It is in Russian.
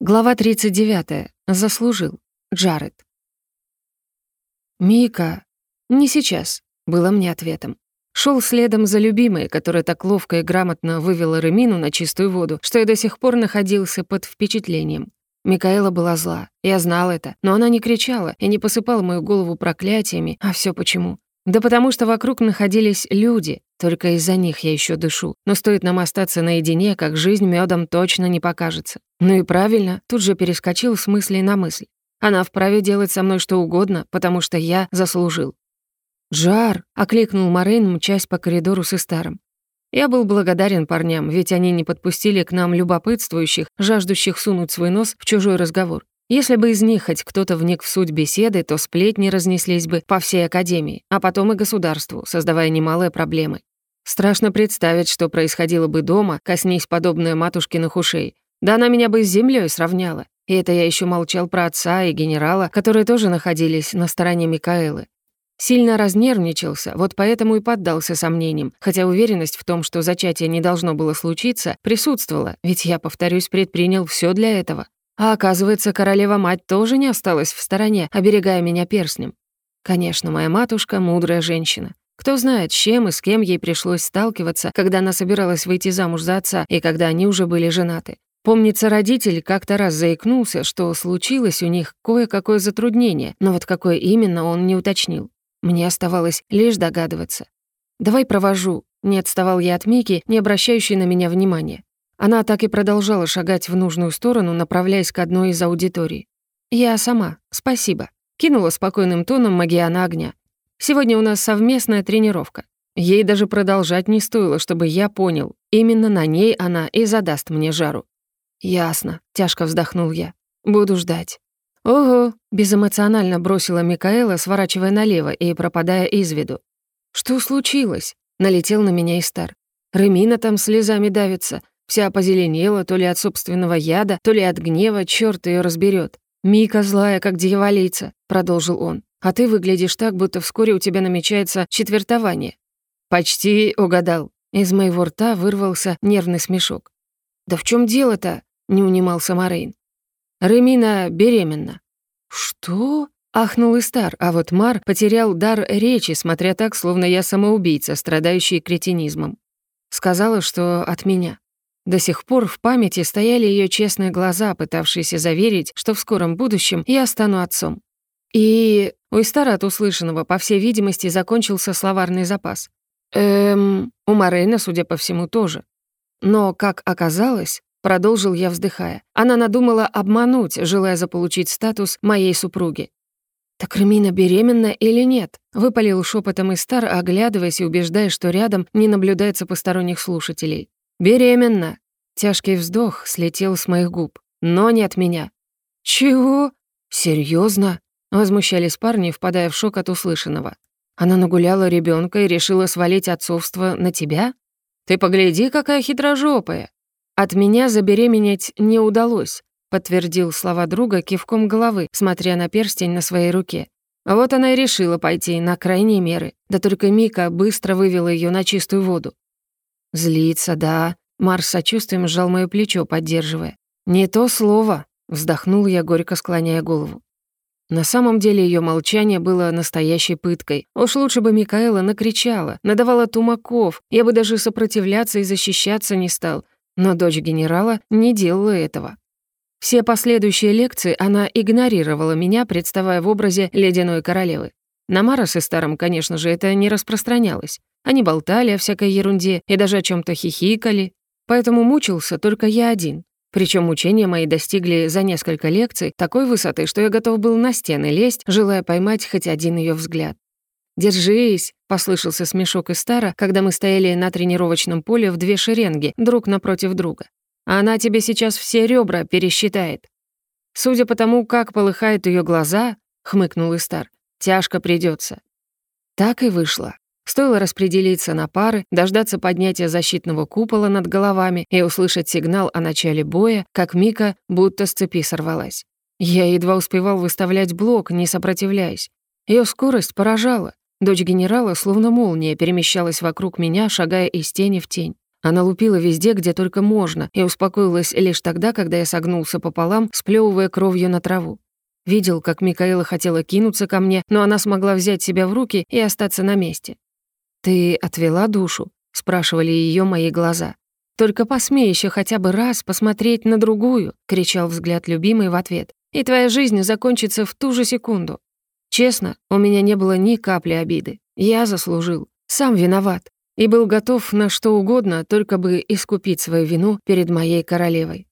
Глава 39. Заслужил. Джаред. «Мика, не сейчас», — было мне ответом. Шел следом за любимой, которая так ловко и грамотно вывела Ремину на чистую воду, что я до сих пор находился под впечатлением. Микаэла была зла, я знал это, но она не кричала и не посыпала мою голову проклятиями, а все почему? Да потому что вокруг находились люди, только из-за них я еще дышу. Но стоит нам остаться наедине, как жизнь медом точно не покажется. Ну и правильно, тут же перескочил с мысли на мысль. Она вправе делать со мной что угодно, потому что я заслужил. «Жар!» — окликнул Морейн, мчась по коридору с Истаром. Я был благодарен парням, ведь они не подпустили к нам любопытствующих, жаждущих сунуть свой нос в чужой разговор. Если бы из них хоть кто-то вник в суть беседы, то сплетни разнеслись бы по всей Академии, а потом и государству, создавая немалые проблемы. Страшно представить, что происходило бы дома, коснись подобное матушкиных ушей. Да она меня бы с землей сравняла. И это я еще молчал про отца и генерала, которые тоже находились на стороне Микаэлы. Сильно разнервничался, вот поэтому и поддался сомнениям, хотя уверенность в том, что зачатие не должно было случиться, присутствовала, ведь я, повторюсь, предпринял все для этого. А оказывается, королева-мать тоже не осталась в стороне, оберегая меня перстнем. Конечно, моя матушка — мудрая женщина. Кто знает, с чем и с кем ей пришлось сталкиваться, когда она собиралась выйти замуж за отца и когда они уже были женаты. Помнится, родитель как-то раз заикнулся, что случилось у них кое-какое затруднение, но вот какое именно он не уточнил. Мне оставалось лишь догадываться. «Давай провожу», — не отставал я от Мики, не обращающей на меня внимания. Она так и продолжала шагать в нужную сторону, направляясь к одной из аудиторий. «Я сама, спасибо», — кинула спокойным тоном Магиана огня. «Сегодня у нас совместная тренировка. Ей даже продолжать не стоило, чтобы я понял. Именно на ней она и задаст мне жару». «Ясно», — тяжко вздохнул я. «Буду ждать». «Ого», — безэмоционально бросила Микаэла, сворачивая налево и пропадая из виду. «Что случилось?» — налетел на меня Истар. «Ремина там слезами давится, Вся позеленела то ли от собственного яда, то ли от гнева, черт ее разберет. «Мика злая, как дьяволица», — продолжил он. «А ты выглядишь так, будто вскоре у тебя намечается четвертование». «Почти угадал». Из моего рта вырвался нервный смешок. «Да в чем дело-то?» — не унимался Морейн. «Ремина беременна». «Что?» — ахнул Истар, а вот Мар потерял дар речи, смотря так, словно я самоубийца, страдающий кретинизмом. Сказала, что от меня. До сих пор в памяти стояли ее честные глаза, пытавшиеся заверить, что в скором будущем я стану отцом. И у Истара от услышанного, по всей видимости, закончился словарный запас. Эм, у Морейна, судя по всему, тоже. Но, как оказалось, продолжил я, вздыхая, она надумала обмануть, желая заполучить статус моей супруги. «Так Ремина беременна или нет?» — выпалил шепотом Истар, оглядываясь и убеждая, что рядом не наблюдается посторонних слушателей. «Беременна!» Тяжкий вздох слетел с моих губ, но не от меня. «Чего? Серьезно? Возмущались парни, впадая в шок от услышанного. «Она нагуляла ребенка и решила свалить отцовство на тебя? Ты погляди, какая хитрожопая!» «От меня забеременеть не удалось», — подтвердил слова друга кивком головы, смотря на перстень на своей руке. Вот она и решила пойти на крайние меры. Да только Мика быстро вывела ее на чистую воду. «Злится, да». Марс сочувствием сжал моё плечо, поддерживая. «Не то слово», — вздохнул я, горько склоняя голову. На самом деле ее молчание было настоящей пыткой. Уж лучше бы Микаэла накричала, надавала тумаков, я бы даже сопротивляться и защищаться не стал. Но дочь генерала не делала этого. Все последующие лекции она игнорировала меня, представая в образе ледяной королевы. На Марос и Старом, конечно же, это не распространялось. Они болтали о всякой ерунде и даже о чем то хихикали. Поэтому мучился только я один. Причем мучения мои достигли за несколько лекций такой высоты, что я готов был на стены лезть, желая поймать хоть один ее взгляд. «Держись!» — послышался смешок из Стара, когда мы стояли на тренировочном поле в две шеренги, друг напротив друга. «Она тебе сейчас все ребра пересчитает». «Судя по тому, как полыхают ее глаза», — хмыкнул Истар, Тяжко придется. Так и вышло. Стоило распределиться на пары, дождаться поднятия защитного купола над головами и услышать сигнал о начале боя, как Мика будто с цепи сорвалась. Я едва успевал выставлять блок, не сопротивляясь. Ее скорость поражала. Дочь генерала, словно молния, перемещалась вокруг меня, шагая из тени в тень. Она лупила везде, где только можно, и успокоилась лишь тогда, когда я согнулся пополам, сплёвывая кровью на траву. Видел, как Микаэла хотела кинуться ко мне, но она смогла взять себя в руки и остаться на месте. «Ты отвела душу?» — спрашивали ее мои глаза. «Только посмей еще хотя бы раз посмотреть на другую!» — кричал взгляд любимый в ответ. «И твоя жизнь закончится в ту же секунду!» Честно, у меня не было ни капли обиды. Я заслужил. Сам виноват. И был готов на что угодно, только бы искупить свою вину перед моей королевой.